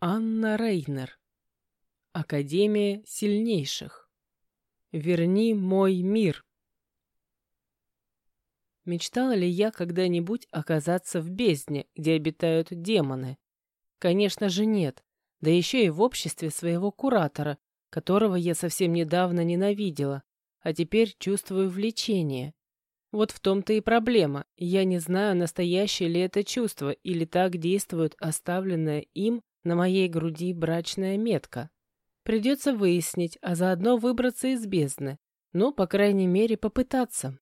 Анна Рейнер. Академия сильнейших. Верни мой мир. Мечтала ли я когда-нибудь оказаться в бездне, где обитают демоны? Конечно же нет, да еще и в обществе своего куратора, которого я совсем недавно ненавидела, а теперь чувствую влечение. Вот в том-то и проблема. Я не знаю, настоящее ли это чувство, или так действует оставленная им на моей груди брачная метка. Придется выяснить, а заодно выбраться из бездны. Ну, по крайней мере, попытаться.